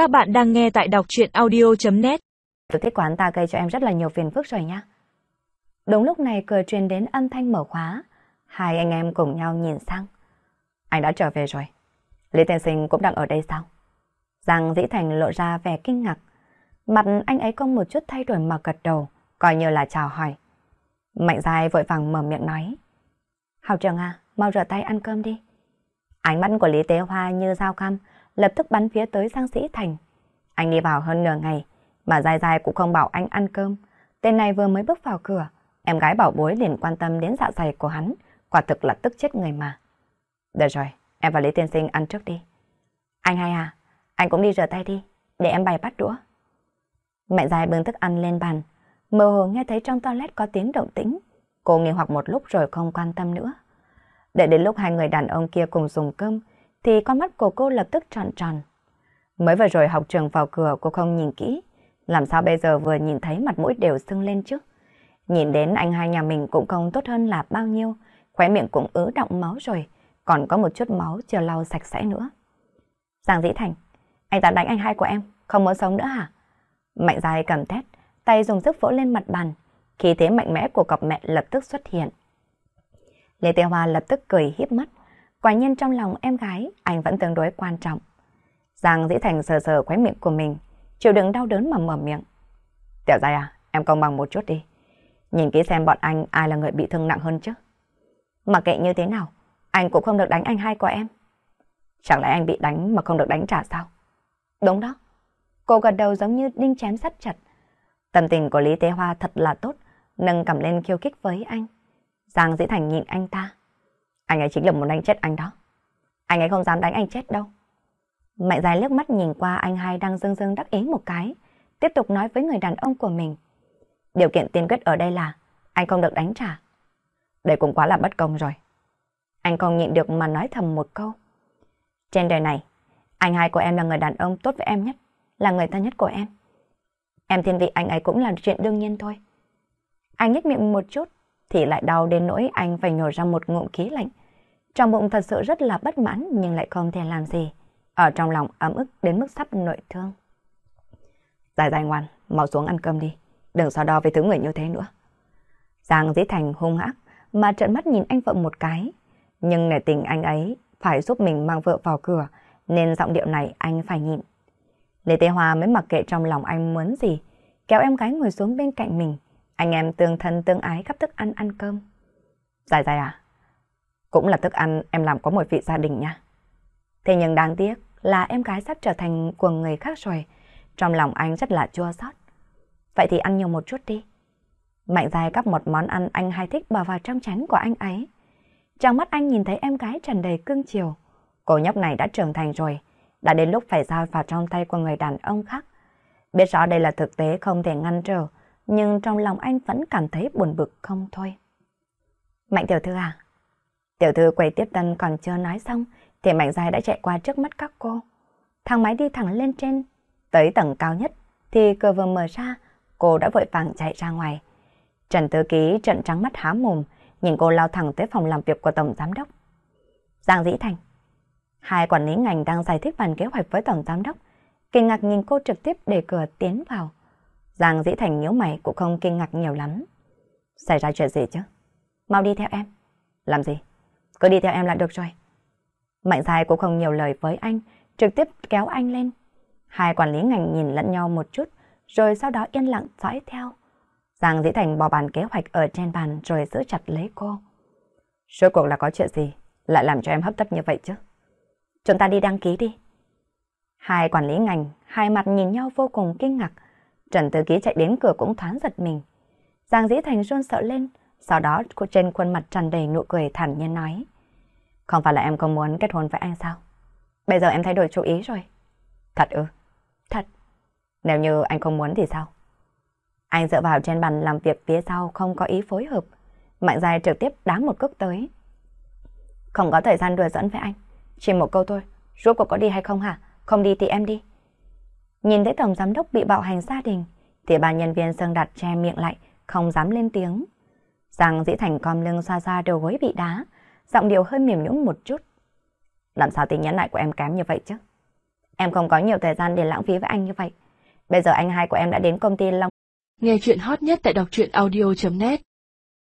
Các bạn đang nghe tại đọc chuyện audio.net Tôi thích quán ta gây cho em rất là nhiều phiền phức rồi nhá. Đúng lúc này cửa truyền đến âm thanh mở khóa. Hai anh em cùng nhau nhìn sang. Anh đã trở về rồi. Lý Tiên Sinh cũng đang ở đây sao? Giang Dĩ Thành lộ ra vẻ kinh ngạc. Mặt anh ấy có một chút thay đổi mà gật đầu, coi như là chào hỏi. Mạnh dài vội vàng mở miệng nói. Hào trường à, mau rửa tay ăn cơm đi. Ánh mắt của Lý Tế Hoa như dao cam, lập tức bắn phía tới Giang Sĩ Thành. Anh đi vào hơn nửa ngày, mà dài dài cũng không bảo anh ăn cơm. Tên này vừa mới bước vào cửa, em gái bảo bối liền quan tâm đến dạ dày của hắn, quả thực là tức chết người mà. Được rồi, em và Lý Tiên Sinh ăn trước đi. Anh hai à, anh cũng đi rửa tay đi, để em bày bắt đũa. Mẹ dài bưng thức ăn lên bàn, mơ hồ nghe thấy trong toilet có tiếng động tĩnh. Cô nghi hoặc một lúc rồi không quan tâm nữa. Đợi đến lúc hai người đàn ông kia cùng dùng cơm, thì con mắt của cô lập tức tròn tròn. Mới vừa rồi học trường vào cửa cô không nhìn kỹ, làm sao bây giờ vừa nhìn thấy mặt mũi đều sưng lên chứ? Nhìn đến anh hai nhà mình cũng không tốt hơn là bao nhiêu, khóe miệng cũng ứ động máu rồi, còn có một chút máu chưa lau sạch sẽ nữa. Giang Dĩ Thành, anh ta đánh anh hai của em, không muốn sống nữa hả? Mạnh dài cầm thét, tay dùng sức vỗ lên mặt bàn, khí thế mạnh mẽ của cặp mẹ lập tức xuất hiện. Lê Tiêu Hoa lập tức cười hiếp mắt, quả nhiên trong lòng em gái anh vẫn tương đối quan trọng. Giang Dĩ Thành sờ sờ khóe miệng của mình, chịu đựng đau đớn mà mở miệng. Tiểu dài à, em công bằng một chút đi. Nhìn kỹ xem bọn anh ai là người bị thương nặng hơn chứ. Mặc kệ như thế nào, anh cũng không được đánh anh hai của em. Chẳng lẽ anh bị đánh mà không được đánh trả sao? Đúng đó. Cô gật đầu giống như đinh chém sắt chặt. Tâm tình của Lý Tế Hoa thật là tốt, nâng cầm lên khiêu khích với anh. Giang Dĩ Thành nhìn anh ta. Anh ấy chính là muốn đánh chết anh đó. Anh ấy không dám đánh anh chết đâu. Mạnh dài liếc mắt nhìn qua anh hai đang dưng dưng đắc ý một cái, tiếp tục nói với người đàn ông của mình. Điều kiện tiên quyết ở đây là anh không được đánh trả. Đây cũng quá là bất công rồi. Anh không nhịn được mà nói thầm một câu. Trên đời này, anh hai của em là người đàn ông tốt với em nhất, là người thân nhất của em. Em thiên vị anh ấy cũng là chuyện đương nhiên thôi. Anh nhếch miệng một chút, thì lại đau đến nỗi anh phải nhổ ra một ngụm khí lạnh. Trong bụng thật sự rất là bất mãn nhưng lại không thể làm gì. Ở trong lòng ấm ức đến mức sắp nội thương. Dài dài ngoan, mau xuống ăn cơm đi. Đừng so đo với thứ người như thế nữa. Giang dĩ thành hung ác mà trợn mắt nhìn anh vợ một cái. Nhưng nể tình anh ấy phải giúp mình mang vợ vào cửa nên giọng điệu này anh phải nhịn. Lê tê Hoa mới mặc kệ trong lòng anh muốn gì, kéo em gái ngồi xuống bên cạnh mình. Anh em tương thân tương ái gấp thức ăn ăn cơm. Dài dài à? Cũng là thức ăn em làm có một vị gia đình nha. Thế nhưng đáng tiếc là em gái sắp trở thành của người khác rồi. Trong lòng anh rất là chua xót. Vậy thì ăn nhiều một chút đi. Mạnh dài cắp một món ăn anh hay thích bỏ vào trong chén của anh ấy. Trong mắt anh nhìn thấy em gái tràn đầy cưng chiều. Cô nhóc này đã trưởng thành rồi, đã đến lúc phải giao vào trong tay của người đàn ông khác. Biết rõ đây là thực tế không thể ngăn trở, nhưng trong lòng anh vẫn cảm thấy buồn bực không thôi. Mạnh tiểu thư à? Tiểu thư quầy tiếp tân còn chưa nói xong, thì Mạnh Giai đã chạy qua trước mắt các cô. Thang máy đi thẳng lên trên, tới tầng cao nhất, thì cửa vừa mở ra, cô đã vội vàng chạy ra ngoài. Trần Thư Ký trận trắng mắt há mồm, nhìn cô lao thẳng tới phòng làm việc của Tổng Giám Đốc. Giang Dĩ Thành Hai quản lý ngành đang giải thích bản kế hoạch với Tổng Giám Đốc. Kinh ngạc nhìn cô trực tiếp để cửa tiến vào. Giang Dĩ Thành nhíu mày cũng không kinh ngạc nhiều lắm. Xảy ra chuyện gì chứ? Mau đi theo em. Làm gì? Cứ đi theo em là được rồi. Mạnh dài cũng không nhiều lời với anh, trực tiếp kéo anh lên. Hai quản lý ngành nhìn lẫn nhau một chút, rồi sau đó yên lặng dõi theo. Giang Dĩ Thành bỏ bàn kế hoạch ở trên bàn rồi giữ chặt lấy cô. Rốt cuộc là có chuyện gì, lại làm cho em hấp tấp như vậy chứ? Chúng ta đi đăng ký đi. Hai quản lý ngành, hai mặt nhìn nhau vô cùng kinh ngạc. Trần Tư Ký chạy đến cửa cũng thoáng giật mình. Giang Dĩ Thành run sợ lên, sau đó cô trên khuôn mặt tràn đầy nụ cười thản nhiên nói. Không phải là em không muốn kết hôn với anh sao? Bây giờ em thay đổi chú ý rồi. Thật ư? Thật. Nếu như anh không muốn thì sao? Anh dựa vào trên bàn làm việc phía sau không có ý phối hợp. Mạnh dài trực tiếp đá một cước tới. Không có thời gian đùa dẫn với anh. Chỉ một câu thôi. Rốt cuộc có đi hay không hả? Không đi thì em đi. Nhìn thấy tổng giám đốc bị bạo hành gia đình, thì bà nhân viên Sơn đặt che miệng lại, không dám lên tiếng. Giang dĩ thành com lưng xoa xoa đầu gối bị đá, giọng điệu hơi mềm nhũn một chút. Làm sao tính nhẫn nại của em kém như vậy chứ? Em không có nhiều thời gian để lãng phí với anh như vậy. Bây giờ anh hai của em đã đến công ty Long. Nghe chuyện hot nhất tại đọc truyện audio.net